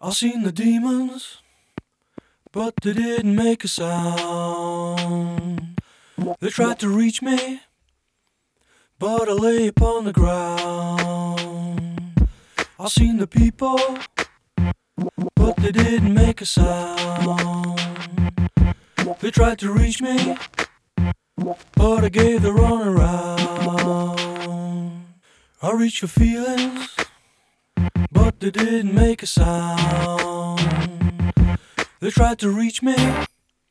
I seen the demons, but they didn't make a sound. They tried to reach me, but I lay upon the ground. I seen the people, but they didn't make a sound. They tried to reach me, but I gave the runaround. I reached for feelings, they didn't make a sound. They tried to reach me,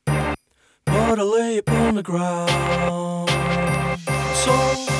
but I lay upon the ground. So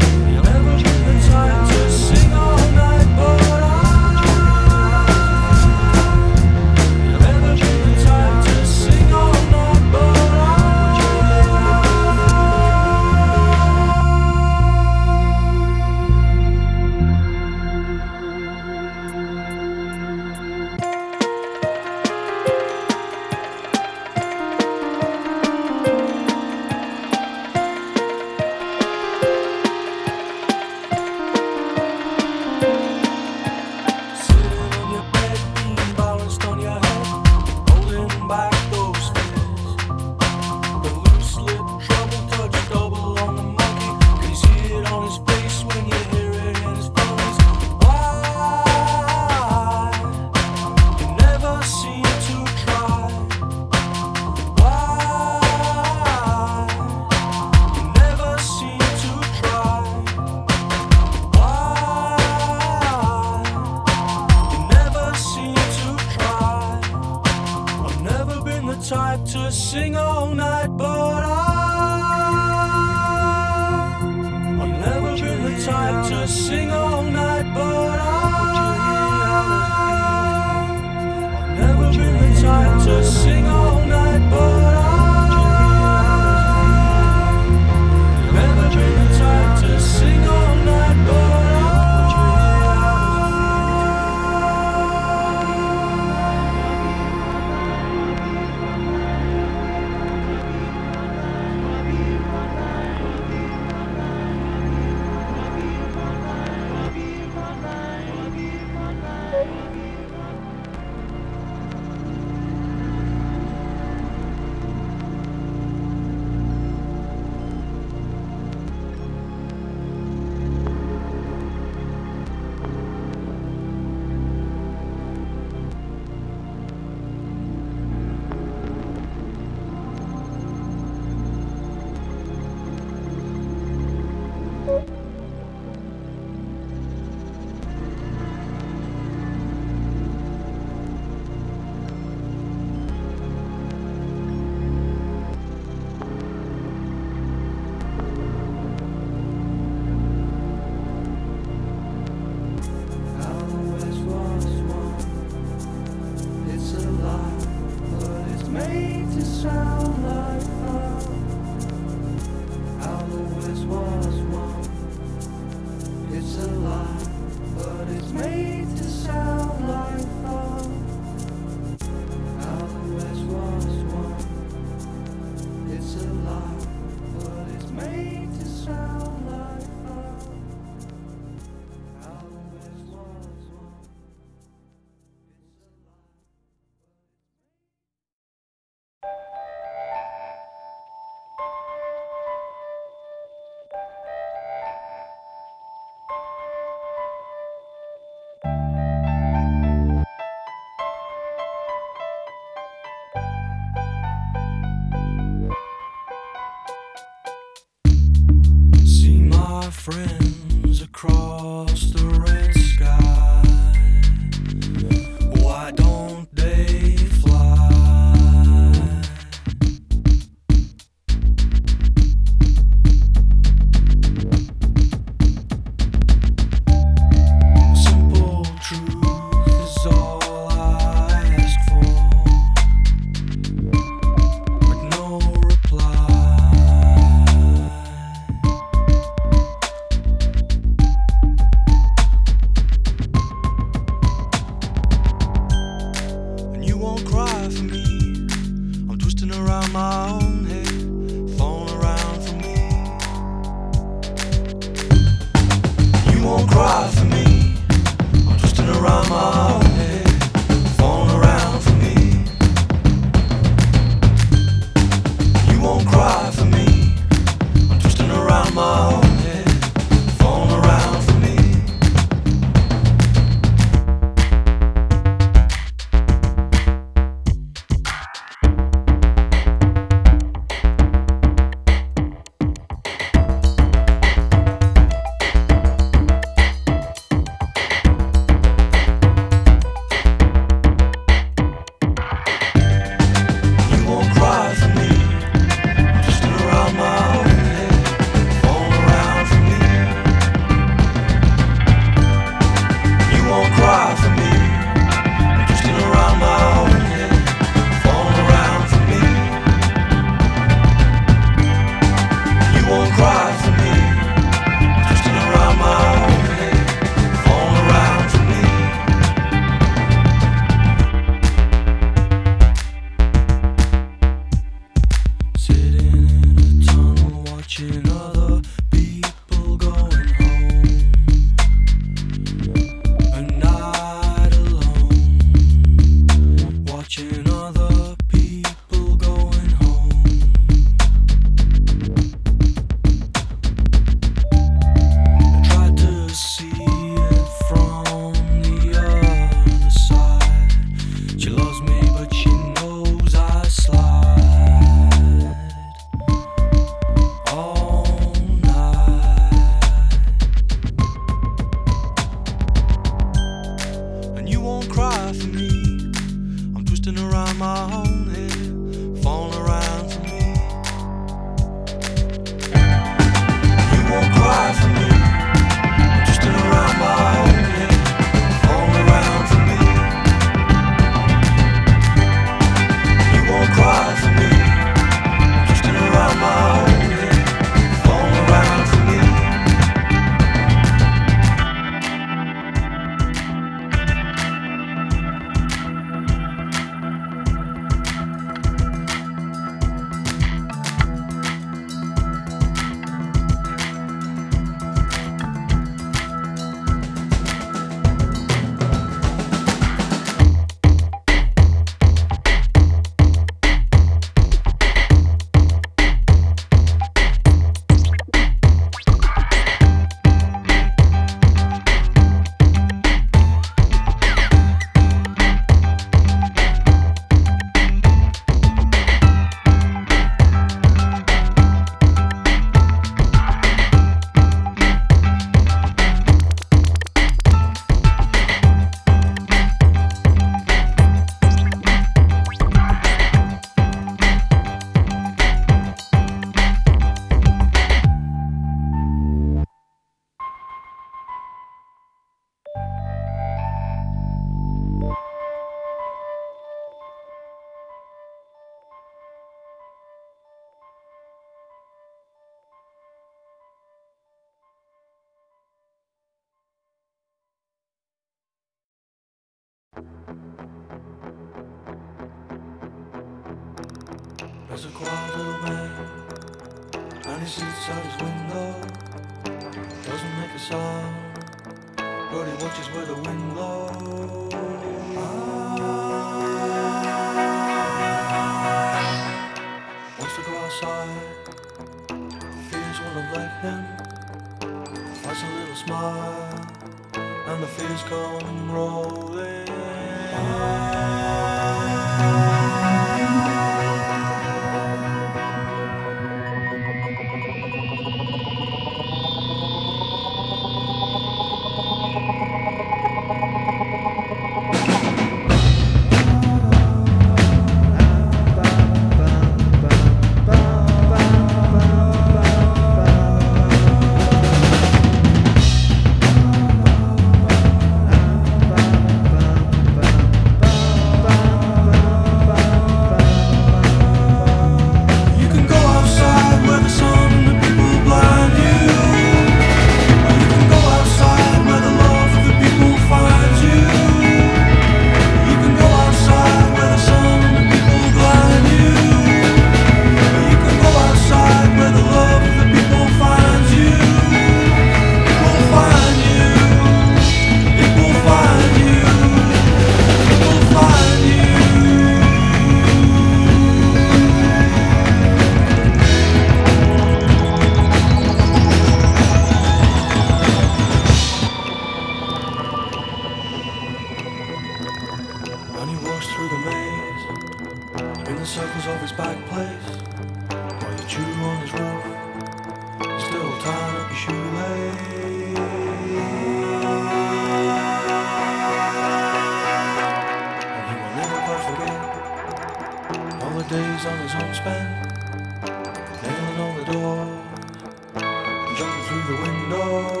through the window.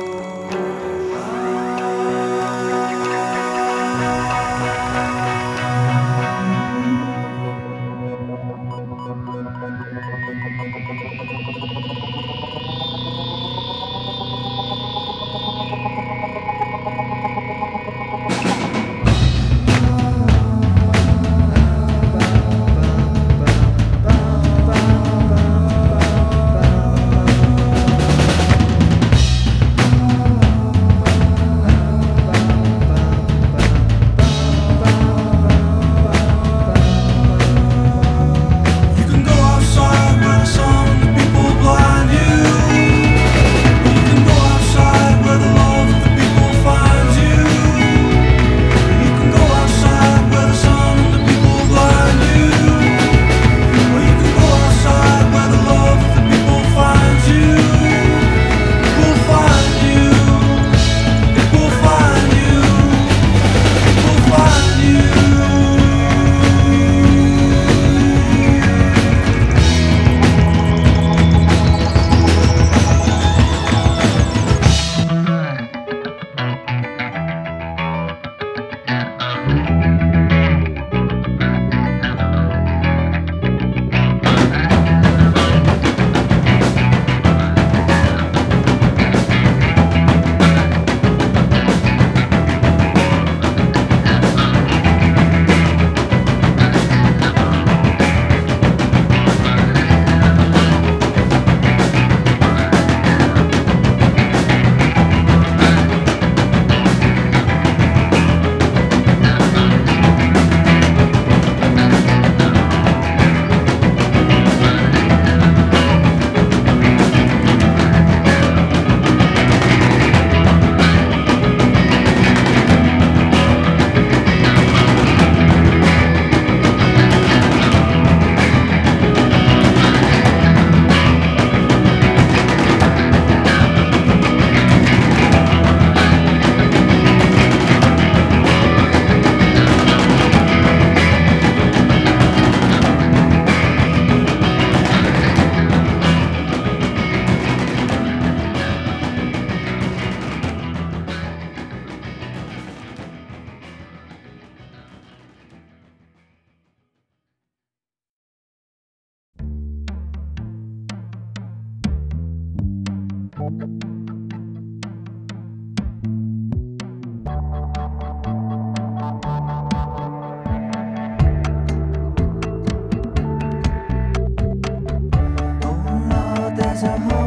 Lord, there's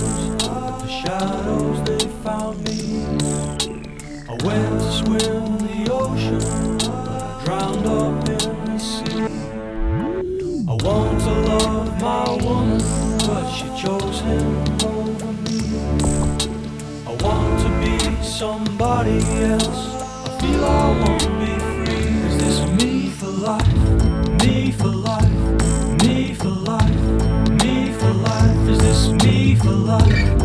shadows, the shadows they found me. I went to swim in the ocean, but I drowned up in the sea. I want to love my woman, but she chose him over me. I want to be somebody else. I feel I won't be free. Is this me for life? akıllar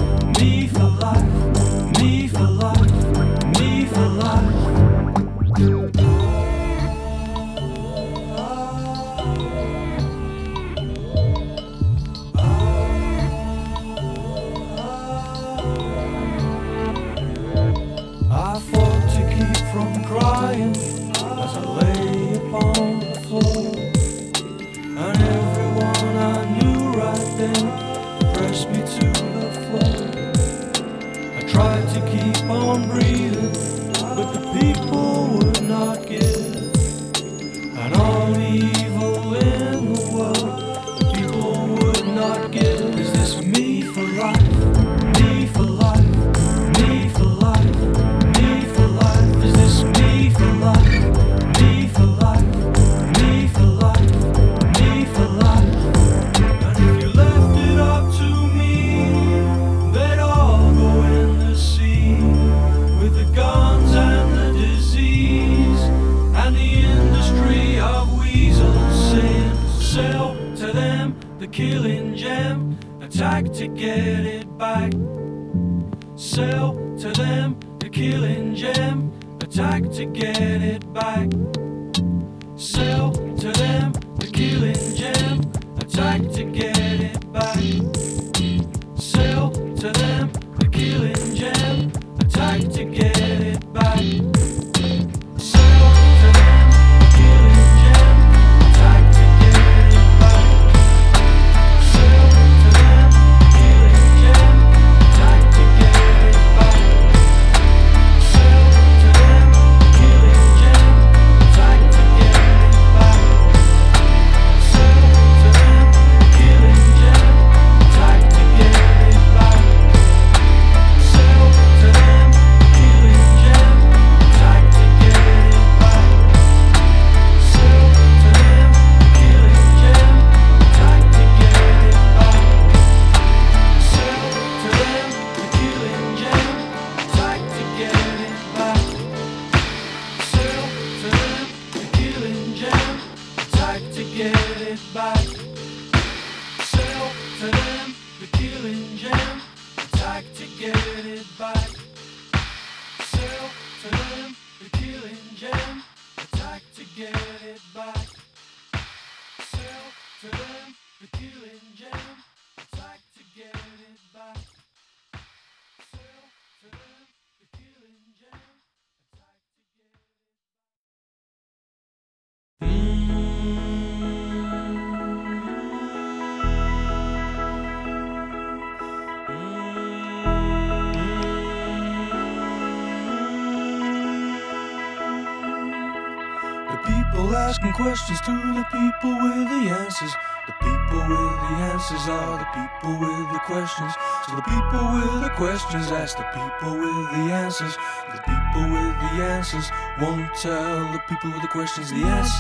asking questions to the people with the answers. The people with the answers are the people with the questions. So the people with the questions ask the people with the answers. The people with the answers won't tell the people with the questions the answers.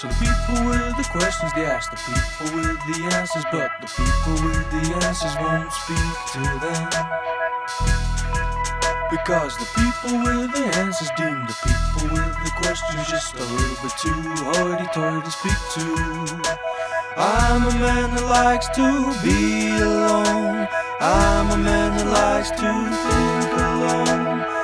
So the people with the questions they ask, the people with the answers, but the people with the answers won't speak to them. Because the people with the answers deem the people with the questions just a little bit too hardy to speak to. I'm a man that likes to be alone. I'm a man that likes to think alone.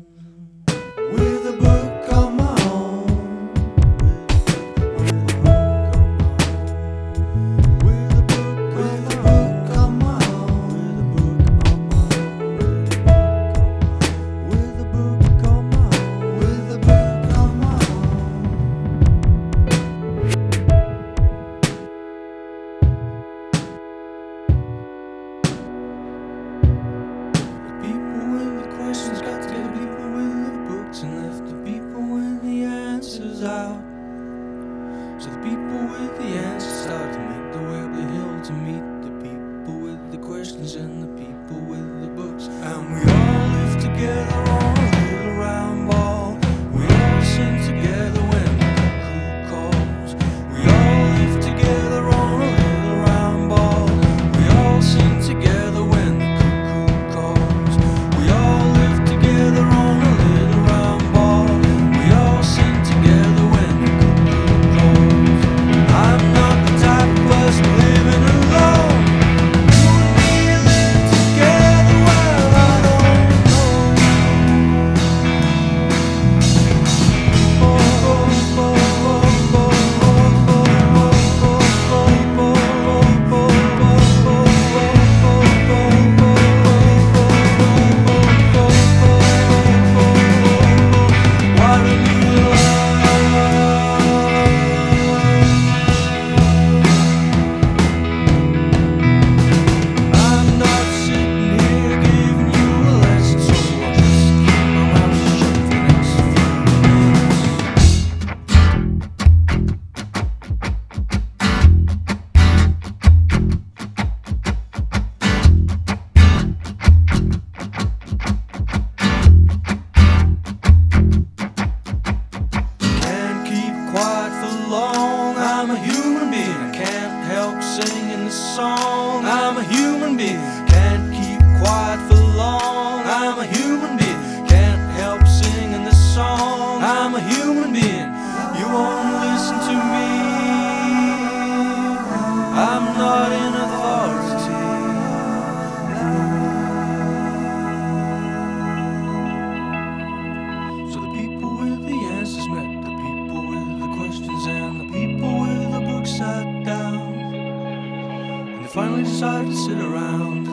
decide to sit around.